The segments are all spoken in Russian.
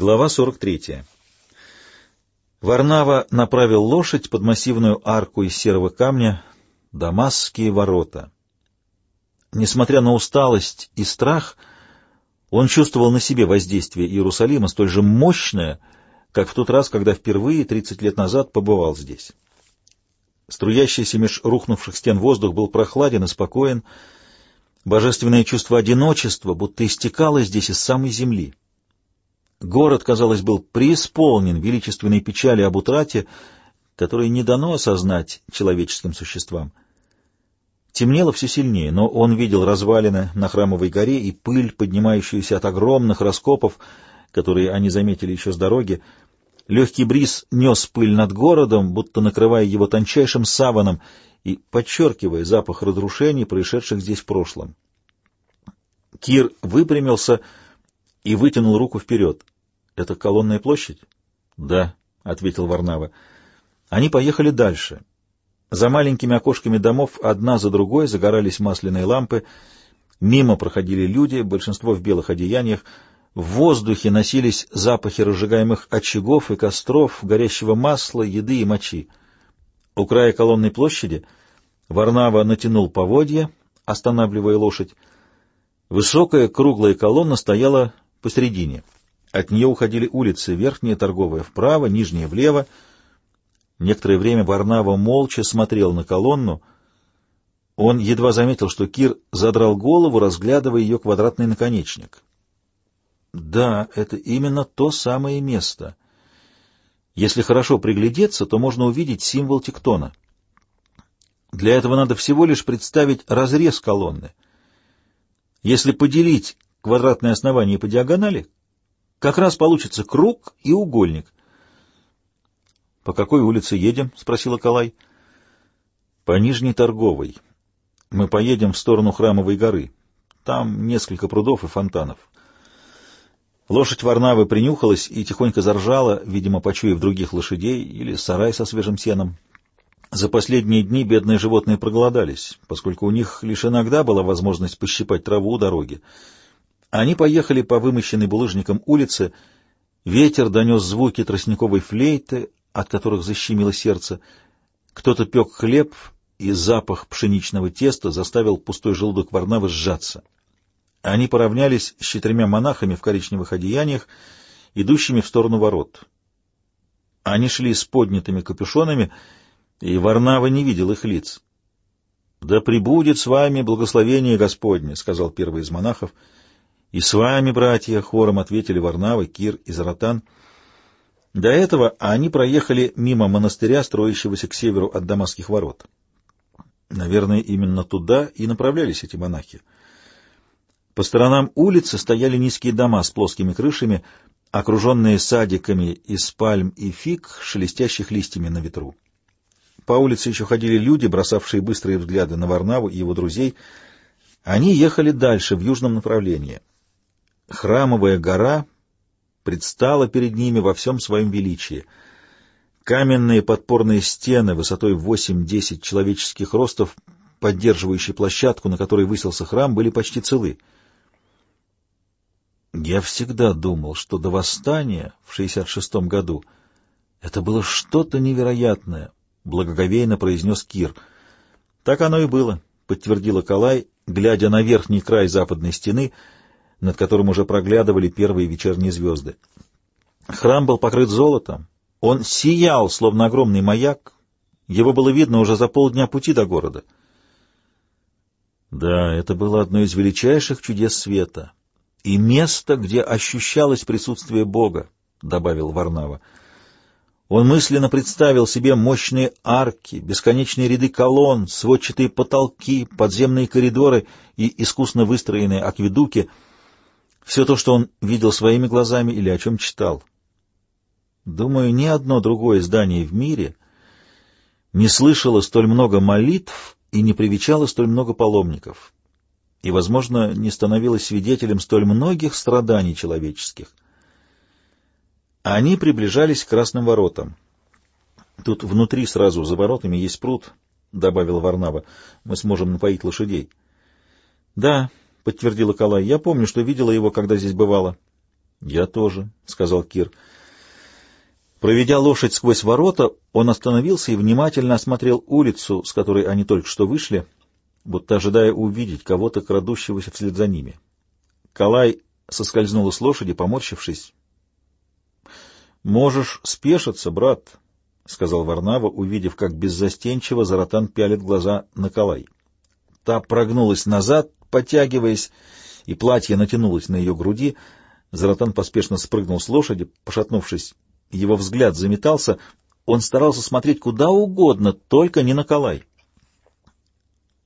Глава 43. Варнава направил лошадь под массивную арку из серого камня Дамасские ворота. Несмотря на усталость и страх, он чувствовал на себе воздействие Иерусалима столь же мощное, как в тот раз, когда впервые, 30 лет назад, побывал здесь. Струящийся меж рухнувших стен воздух был прохладен и спокоен, божественное чувство одиночества будто истекало здесь из самой земли. Город, казалось, был преисполнен величественной печали об утрате, которой не дано осознать человеческим существам. Темнело все сильнее, но он видел развалины на Храмовой горе и пыль, поднимающуюся от огромных раскопов, которые они заметили еще с дороги. Легкий бриз нес пыль над городом, будто накрывая его тончайшим саваном и подчеркивая запах разрушений, происшедших здесь в прошлом. Кир выпрямился и вытянул руку вперед. — Это колонная площадь? — Да, — ответил Варнава. Они поехали дальше. За маленькими окошками домов одна за другой загорались масляные лампы. Мимо проходили люди, большинство в белых одеяниях. В воздухе носились запахи разжигаемых очагов и костров, горящего масла, еды и мочи. У края колонной площади Варнава натянул поводья, останавливая лошадь. Высокая круглая колонна стояла посередине. От нее уходили улицы, верхняя торговая вправо, нижняя влево. Некоторое время Варнава молча смотрел на колонну. Он едва заметил, что Кир задрал голову, разглядывая ее квадратный наконечник. Да, это именно то самое место. Если хорошо приглядеться, то можно увидеть символ тектона. Для этого надо всего лишь представить разрез колонны. Если поделить квадратное основание по диагонали, как раз получится круг и угольник. — По какой улице едем? — спросила Калай. — По Нижней Торговой. Мы поедем в сторону Храмовой горы. Там несколько прудов и фонтанов. Лошадь Варнавы принюхалась и тихонько заржала, видимо, почуяв других лошадей или сарай со свежим сеном. За последние дни бедные животные проголодались, поскольку у них лишь иногда была возможность пощипать траву у дороги. Они поехали по вымощенной булыжником улице. Ветер донес звуки тростниковой флейты, от которых защемило сердце. Кто-то пек хлеб, и запах пшеничного теста заставил пустой желудок Варнавы сжаться. Они поравнялись с четырьмя монахами в коричневых одеяниях, идущими в сторону ворот. Они шли с поднятыми капюшонами, и Варнава не видел их лиц. — Да пребудет с вами благословение Господне, — сказал первый из монахов. — и с вами, братья, хором ответили Варнава, Кир и Заратан. До этого они проехали мимо монастыря, строящегося к северу от Дамасских ворот. Наверное, именно туда и направлялись эти монахи. По сторонам улицы стояли низкие дома с плоскими крышами, окруженные садиками из пальм и фиг, шелестящих листьями на ветру. По улице еще ходили люди, бросавшие быстрые взгляды на Варнаву и его друзей. Они ехали дальше, в южном направлении. Храмовая гора предстала перед ними во всем своем величии. Каменные подпорные стены высотой 8-10 человеческих ростов, поддерживающие площадку, на которой высился храм, были почти целы. Я всегда думал, что до восстания в 66-м году это было что-то невероятное, — благоговейно произнес Кир. — Так оно и было, — подтвердила Калай, глядя на верхний край западной стены — над которым уже проглядывали первые вечерние звезды. Храм был покрыт золотом. Он сиял, словно огромный маяк. Его было видно уже за полдня пути до города. Да, это было одно из величайших чудес света. И место, где ощущалось присутствие Бога, — добавил Варнава. Он мысленно представил себе мощные арки, бесконечные ряды колонн, сводчатые потолки, подземные коридоры и искусно выстроенные акведуки — все то, что он видел своими глазами или о чем читал. Думаю, ни одно другое здание в мире не слышало столь много молитв и не привечало столь много паломников, и, возможно, не становилось свидетелем столь многих страданий человеческих. Они приближались к красным воротам. Тут внутри сразу за воротами есть пруд, — добавил Варнава. — Мы сможем напоить лошадей. — Да, — подтвердила Калай. — Я помню, что видела его, когда здесь бывала. — Я тоже, — сказал Кир. Проведя лошадь сквозь ворота, он остановился и внимательно осмотрел улицу, с которой они только что вышли, будто ожидая увидеть кого-то, крадущегося вслед за ними. Калай соскользнула с лошади, поморщившись. — Можешь спешиться, брат, — сказал Варнава, увидев, как беззастенчиво Заратан пялит глаза на Калай. Та прогнулась назад, потягиваясь, и платье натянулось на ее груди. Заратан поспешно спрыгнул с лошади, пошатнувшись его взгляд заметался, он старался смотреть куда угодно, только не на Калай.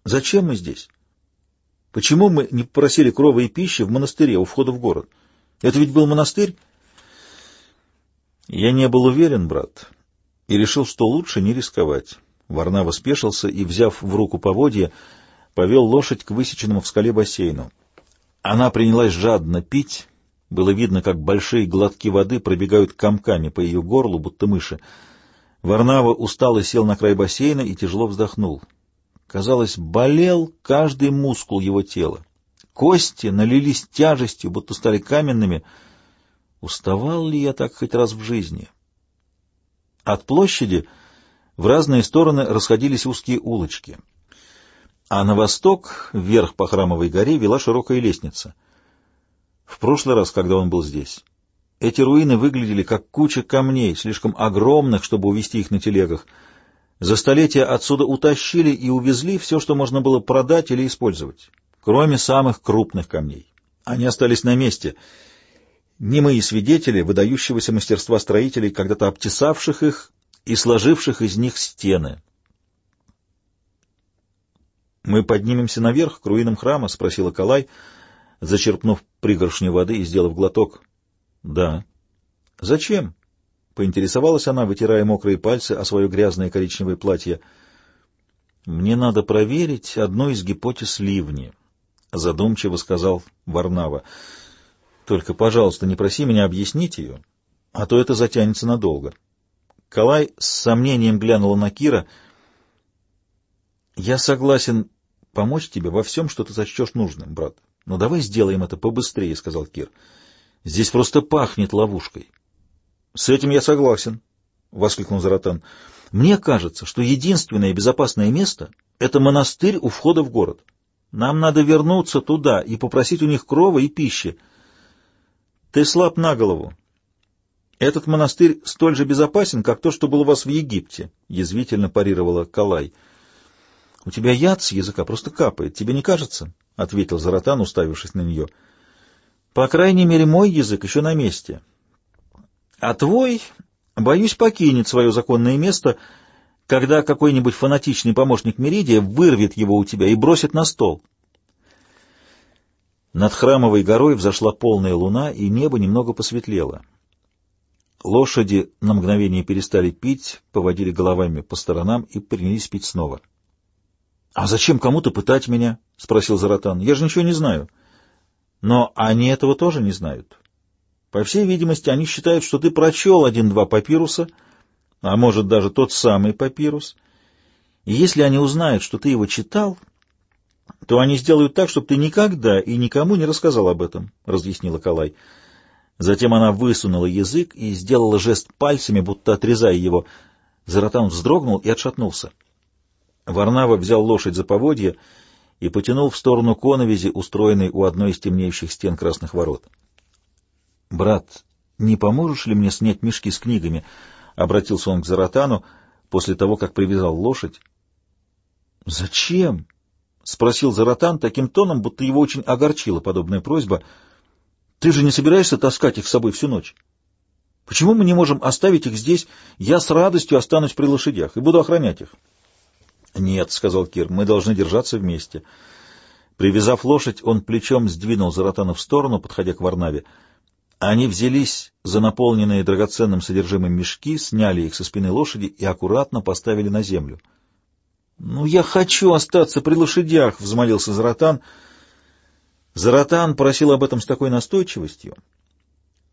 «Зачем мы здесь? Почему мы не попросили крова и пищи в монастыре у входа в город? Это ведь был монастырь?» «Я не был уверен, брат, и решил, что лучше не рисковать». Варнава спешился и, взяв в руку поводья, повел лошадь к высеченному в скале бассейну. Она принялась жадно пить, было видно, как большие глотки воды пробегают комками по ее горлу, будто мыши. Варнава устало сел на край бассейна и тяжело вздохнул. Казалось, болел каждый мускул его тела. Кости налились тяжестью, будто стали каменными. Уставал ли я так хоть раз в жизни? От площади в разные стороны расходились узкие улочки, а на восток, вверх по храмовой горе, вела широкая лестница — в прошлый раз, когда он был здесь. Эти руины выглядели как куча камней, слишком огромных, чтобы увезти их на телегах. За столетия отсюда утащили и увезли все, что можно было продать или использовать, кроме самых крупных камней. Они остались на месте. Немые свидетели выдающегося мастерства строителей, когда-то обтесавших их и сложивших из них стены. «Мы поднимемся наверх, к руинам храма?» — спросила Калай — зачерпнув пригоршню воды и сделав глоток. — Да. — Зачем? — поинтересовалась она, вытирая мокрые пальцы о свое грязное коричневое платье. — Мне надо проверить одну из гипотез ливни, — задумчиво сказал Варнава. — Только, пожалуйста, не проси меня объяснить ее, а то это затянется надолго. Калай с сомнением глянула на Кира. — Я согласен помочь тебе во всем, что ты сочтешь нужным, брат. — «Ну давай сделаем это побыстрее», — сказал Кир. «Здесь просто пахнет ловушкой». «С этим я согласен», — воскликнул Заратан. «Мне кажется, что единственное безопасное место — это монастырь у входа в город. Нам надо вернуться туда и попросить у них крова и пищи. Ты слаб на голову. Этот монастырь столь же безопасен, как то, что было у вас в Египте», — язвительно парировала Калай. «У тебя яд с языка просто капает, тебе не кажется?» — ответил Заратан, уставившись на нее. — По крайней мере, мой язык еще на месте. А твой, боюсь, покинет свое законное место, когда какой-нибудь фанатичный помощник Меридия вырвет его у тебя и бросит на стол. Над храмовой горой взошла полная луна, и небо немного посветлело. Лошади на мгновение перестали пить, поводили головами по сторонам и принялись пить снова. —— А зачем кому-то пытать меня? — спросил Заратан. — Я же ничего не знаю. Но они этого тоже не знают. По всей видимости, они считают, что ты прочел один-два папируса, а может даже тот самый папирус. И если они узнают, что ты его читал, то они сделают так, чтобы ты никогда и никому не рассказал об этом, — разъяснила Калай. Затем она высунула язык и сделала жест пальцами, будто отрезая его. Заратан вздрогнул и отшатнулся. Варнава взял лошадь за поводье и потянул в сторону коновизи, устроенной у одной из темнеющих стен красных ворот. — Брат, не поможешь ли мне снять мешки с книгами? — обратился он к Заратану после того, как привязал лошадь. — Зачем? — спросил Заратан таким тоном, будто его очень огорчила подобная просьба. — Ты же не собираешься таскать их с собой всю ночь? Почему мы не можем оставить их здесь? Я с радостью останусь при лошадях и буду охранять их. —— Нет, — сказал Кир, — мы должны держаться вместе. Привязав лошадь, он плечом сдвинул Заратана в сторону, подходя к Варнаве. Они взялись за наполненные драгоценным содержимым мешки, сняли их со спины лошади и аккуратно поставили на землю. — Ну, я хочу остаться при лошадях! — взмолился Заратан. Заратан просил об этом с такой настойчивостью,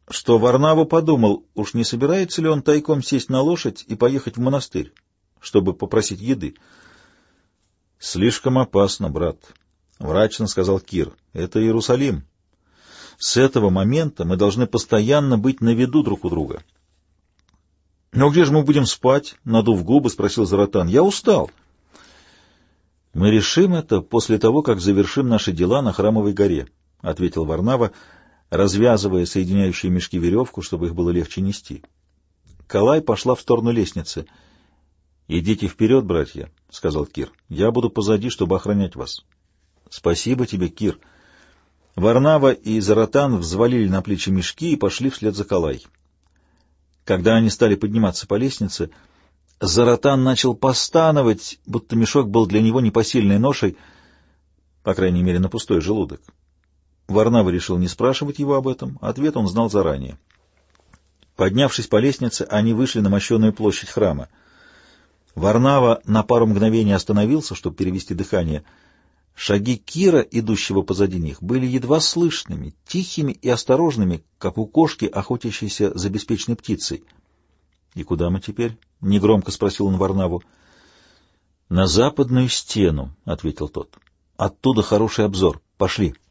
что Варнава подумал, уж не собирается ли он тайком сесть на лошадь и поехать в монастырь, чтобы попросить еды. «Слишком опасно, брат», — мрачно сказал Кир. «Это Иерусалим». С этого момента мы должны постоянно быть на виду друг у друга. — Но где же мы будем спать? — надув губы, спросил Заратан. — Я устал. — Мы решим это после того, как завершим наши дела на Храмовой горе, — ответил Варнава, развязывая соединяющие мешки веревку, чтобы их было легче нести. Калай пошла в сторону лестницы. — Идите вперед, братья, — сказал Кир. — Я буду позади, чтобы охранять вас. — Спасибо тебе, Кир. Варнава и Заратан взвалили на плечи мешки и пошли вслед за Калай. Когда они стали подниматься по лестнице, Заратан начал постановать, будто мешок был для него непосильной ношей, по крайней мере, на пустой желудок. Варнава решил не спрашивать его об этом, ответ он знал заранее. Поднявшись по лестнице, они вышли на мощенную площадь храма. Варнава на пару мгновений остановился, чтобы перевести дыхание. Шаги Кира, идущего позади них, были едва слышными, тихими и осторожными, как у кошки, охотящейся за беспечной птицей. — И куда мы теперь? — негромко спросил он Варнаву. — На западную стену, — ответил тот. — Оттуда хороший обзор. Пошли. —